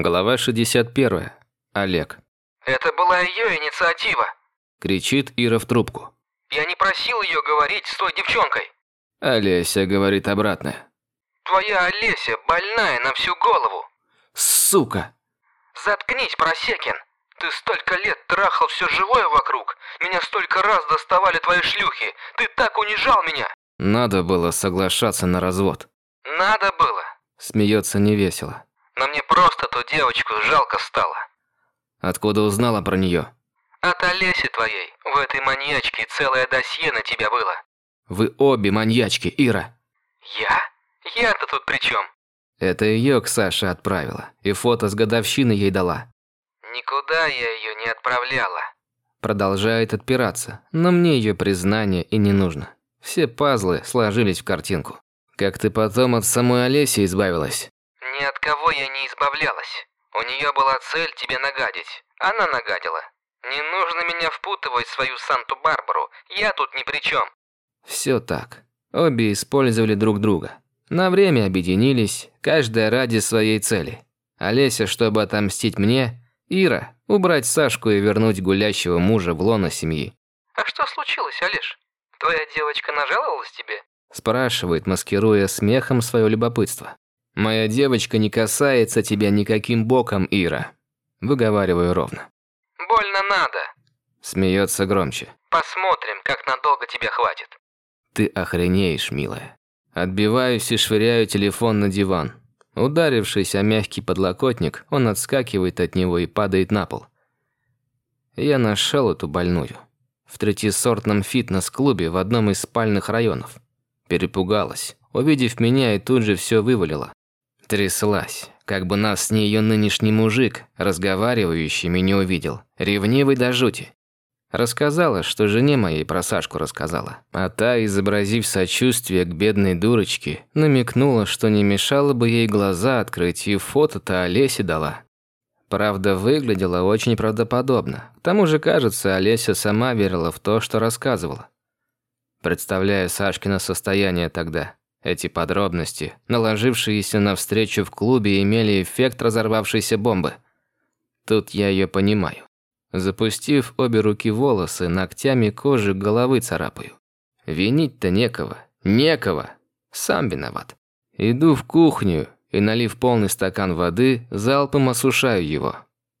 Глава 61. Олег. Это была ее инициатива. Кричит Ира в трубку. Я не просил ее говорить с той девчонкой. Олеся говорит обратное. Твоя Олеся больная на всю голову. Сука! Заткнись, Просекин. Ты столько лет трахал все живое вокруг. Меня столько раз доставали твои шлюхи. Ты так унижал меня. Надо было соглашаться на развод. Надо было. Смеется невесело. Мне просто ту девочку жалко стало. Откуда узнала про нее? От Олеси твоей. В этой маньячке целое досье на тебя было. Вы обе маньячки, Ира. Я? Я-то тут при чем? Это ее к Саше отправила. И фото с годовщины ей дала. Никуда я ее не отправляла. Продолжает отпираться, но мне ее признание и не нужно. Все пазлы сложились в картинку. Как ты потом от самой Олеси избавилась? От кого я не избавлялась. У нее была цель тебе нагадить. Она нагадила. Не нужно меня впутывать в свою Санту-Барбару. Я тут ни при чем. Все так. Обе использовали друг друга. На время объединились, каждая ради своей цели. Олеся, чтобы отомстить мне, Ира, убрать Сашку и вернуть гулящего мужа в лоно семьи. А что случилось, Олеж? Твоя девочка нажаловалась тебе? Спрашивает, маскируя смехом свое любопытство. «Моя девочка не касается тебя никаким боком, Ира». Выговариваю ровно. Больно надо. Смеется громче. Посмотрим, как надолго тебе хватит. Ты охренеешь, милая. Отбиваюсь и швыряю телефон на диван. Ударившись о мягкий подлокотник, он отскакивает от него и падает на пол. Я нашел эту больную. В третьесортном фитнес-клубе в одном из спальных районов. Перепугалась, увидев меня и тут же все вывалила. Тряслась, как бы нас с ней нынешний мужик, разговаривающий, меня увидел. Ревнивый до жути. Рассказала, что жене моей про Сашку рассказала. А та, изобразив сочувствие к бедной дурочке, намекнула, что не мешало бы ей глаза открыть и фото-то Олесе дала. Правда, выглядела очень правдоподобно. К тому же, кажется, Олеся сама верила в то, что рассказывала. Представляю Сашкино состояние тогда. Эти подробности, наложившиеся на встречу в клубе, имели эффект разорвавшейся бомбы. Тут я ее понимаю. Запустив обе руки волосы, ногтями кожи головы царапаю. Винить-то некого. Некого. Сам виноват. Иду в кухню и, налив полный стакан воды, залпом осушаю его.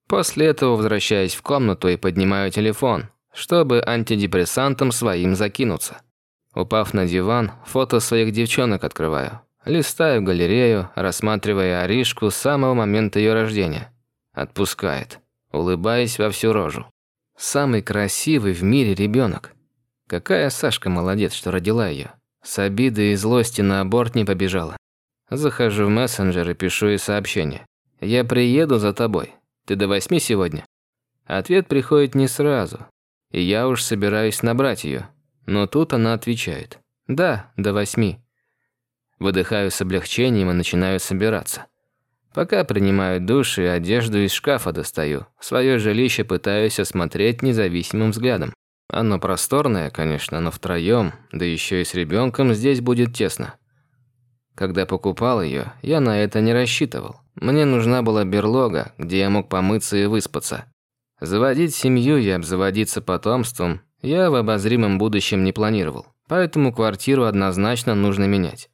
После этого возвращаюсь в комнату и поднимаю телефон, чтобы антидепрессантом своим закинуться. Упав на диван, фото своих девчонок открываю. Листаю галерею, рассматривая Аришку с самого момента ее рождения. Отпускает улыбаясь во всю рожу. Самый красивый в мире ребенок. Какая Сашка молодец, что родила ее. С обидой и злости на аборт не побежала. Захожу в мессенджер и пишу ей сообщение. «Я приеду за тобой. Ты до восьми сегодня?» Ответ приходит не сразу. И я уж собираюсь набрать ее. Но тут она отвечает. «Да, до восьми». Выдыхаю с облегчением и начинаю собираться. Пока принимаю душ и одежду из шкафа достаю, свое жилище пытаюсь осмотреть независимым взглядом. Оно просторное, конечно, но втроем, да еще и с ребенком здесь будет тесно. Когда покупал ее, я на это не рассчитывал. Мне нужна была берлога, где я мог помыться и выспаться. Заводить семью и обзаводиться потомством я в обозримом будущем не планировал, поэтому квартиру однозначно нужно менять.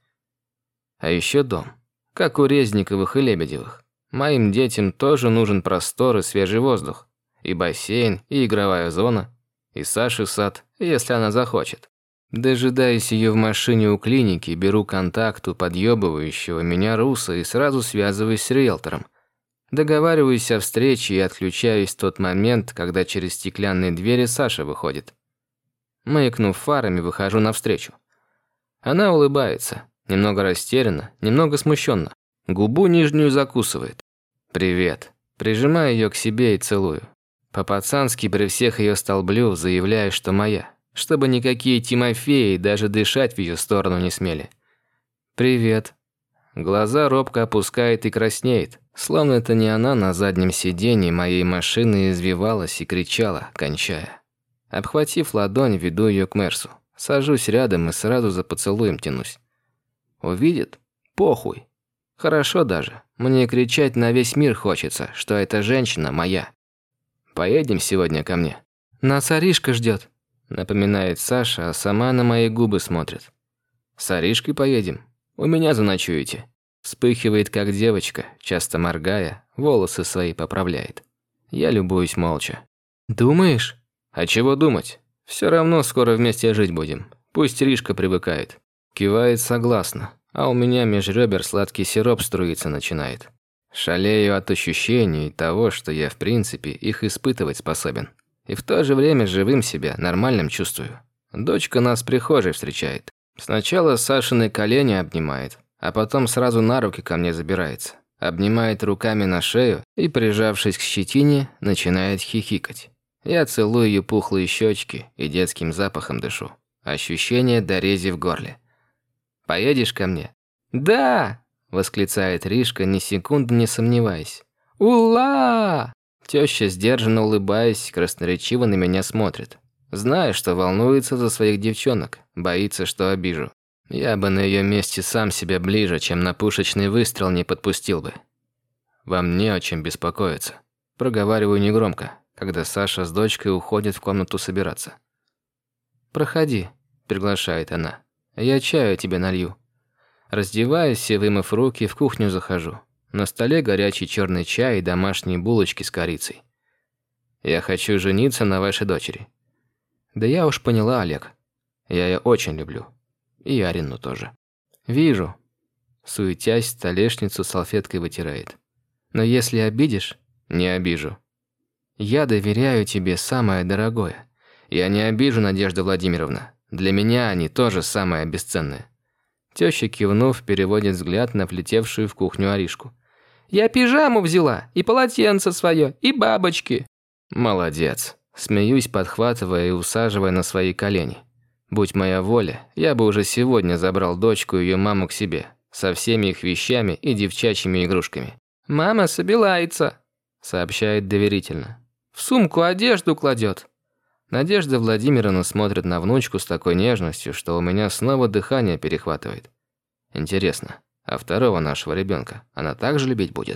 А еще дом как у Резниковых и Лебедевых. Моим детям тоже нужен простор и свежий воздух. И бассейн, и игровая зона, и Саши сад, если она захочет. Дожидаясь ее в машине у клиники, беру контакт у подъебывающего меня руса и сразу связываюсь с риэлтором. Договариваюсь о встрече и отключаюсь в тот момент, когда через стеклянные двери Саша выходит. Маякнув фарами, выхожу навстречу. Она улыбается, Немного растерянно, немного смущенно. Губу нижнюю закусывает. «Привет». Прижимаю ее к себе и целую. По-пацански при всех ее столблю, заявляя, что моя. Чтобы никакие Тимофеи даже дышать в ее сторону не смели. «Привет». Глаза робко опускает и краснеет, словно это не она на заднем сиденье моей машины извивалась и кричала, кончая. Обхватив ладонь, веду ее к Мерсу. Сажусь рядом и сразу за поцелуем тянусь. Увидит? Похуй. Хорошо даже. Мне кричать на весь мир хочется, что эта женщина моя. Поедем сегодня ко мне. Нас Аришка ждет, напоминает Саша, а сама на мои губы смотрит. С Аришкой поедем. У меня заночуете. Вспыхивает, как девочка, часто моргая, волосы свои поправляет. Я любуюсь молча. Думаешь? А чего думать? Все равно скоро вместе жить будем. Пусть Ришка привыкает. Кивает согласно, а у меня меж ребер сладкий сироп струиться начинает. Шалею от ощущений того, что я в принципе их испытывать способен. И в то же время живым себя, нормальным чувствую. Дочка нас в прихожей встречает. Сначала Сашины колени обнимает, а потом сразу на руки ко мне забирается. Обнимает руками на шею и, прижавшись к щетине, начинает хихикать. Я целую ее пухлые щечки и детским запахом дышу. Ощущение дорези в горле. «Поедешь ко мне?» «Да!» восклицает Ришка, ни секунды не сомневаясь. «Ула!» Теща, сдержанно улыбаясь, красноречиво на меня смотрит. Зная, что волнуется за своих девчонок, боится, что обижу. Я бы на ее месте сам себя ближе, чем на пушечный выстрел не подпустил бы. Вам не о чем беспокоиться. Проговариваю негромко, когда Саша с дочкой уходят в комнату собираться. «Проходи», – приглашает она. «Я чаю тебе налью». Раздеваюсь и, вымыв руки, в кухню захожу. На столе горячий черный чай и домашние булочки с корицей. Я хочу жениться на вашей дочери. Да я уж поняла, Олег. Я ее очень люблю. И Арину тоже. Вижу. Суетясь, столешницу салфеткой вытирает. Но если обидишь, не обижу. Я доверяю тебе самое дорогое. Я не обижу, Надежда Владимировна. Для меня они тоже самое бесценное. Тёща, кивнув, переводит взгляд на влетевшую в кухню Аришку. «Я пижаму взяла, и полотенце свое, и бабочки». «Молодец». Смеюсь, подхватывая и усаживая на свои колени. Будь моя воля, я бы уже сегодня забрал дочку и ее маму к себе, со всеми их вещами и девчачьими игрушками. «Мама собирается», – сообщает доверительно. «В сумку одежду кладет». Надежда Владимировна смотрит на внучку с такой нежностью, что у меня снова дыхание перехватывает. Интересно, а второго нашего ребенка она также любить будет?